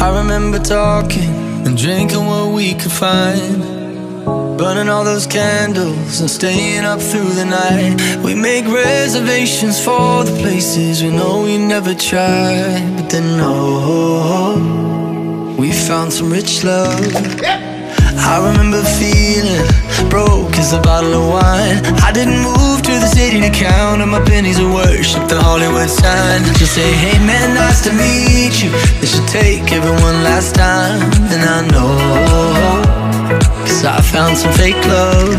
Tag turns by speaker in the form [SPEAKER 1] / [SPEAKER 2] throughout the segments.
[SPEAKER 1] I remember talking and drinking what we could find. Burning all those candles and staying up through the night. We make reservations for the places we know we never tried. But then, oh, we found some rich love. I remember feeling broke as a bottle of wine. I didn't move count on my pennies of worship the Hollywood sign. Just say, hey man, nice to meet you. This should take everyone last time. And I know, cause I found some fake love.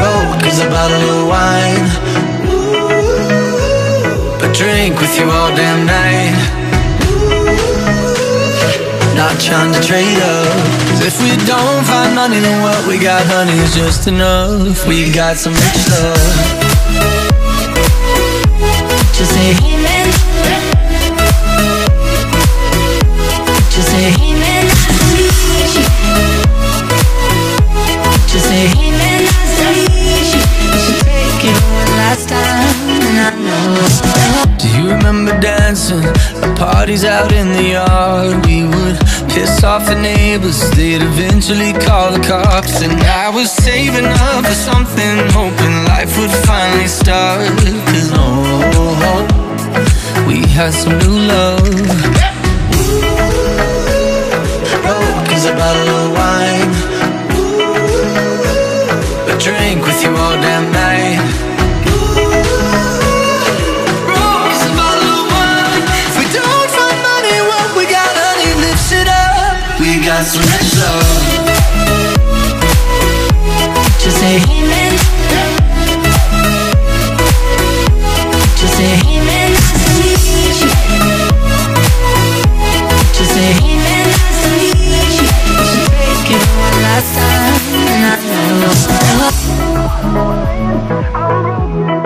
[SPEAKER 1] Oh, Broke as a bottle of wine. But drink with you all damn night trying to trade up Cause if we don't find money then what we got honey is just enough. We got some rich love.
[SPEAKER 2] Just say man. Just say you Just say should take it one last time and I know.
[SPEAKER 1] Do you remember dancing at parties out in the yard? Piss off the neighbors, they'd eventually call the cops. And I was saving up for something, hoping life would finally start. Cause oh, we had some new love. Broke as a bottle of wine got some rich love
[SPEAKER 2] Just say hey man. Just say hey man, nice to meet you. Just say hey man, nice to meet you. Should take it one last time And I
[SPEAKER 1] know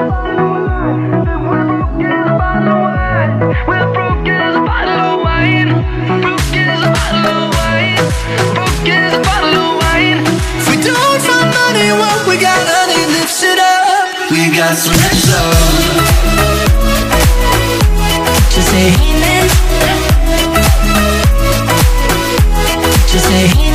[SPEAKER 2] Just say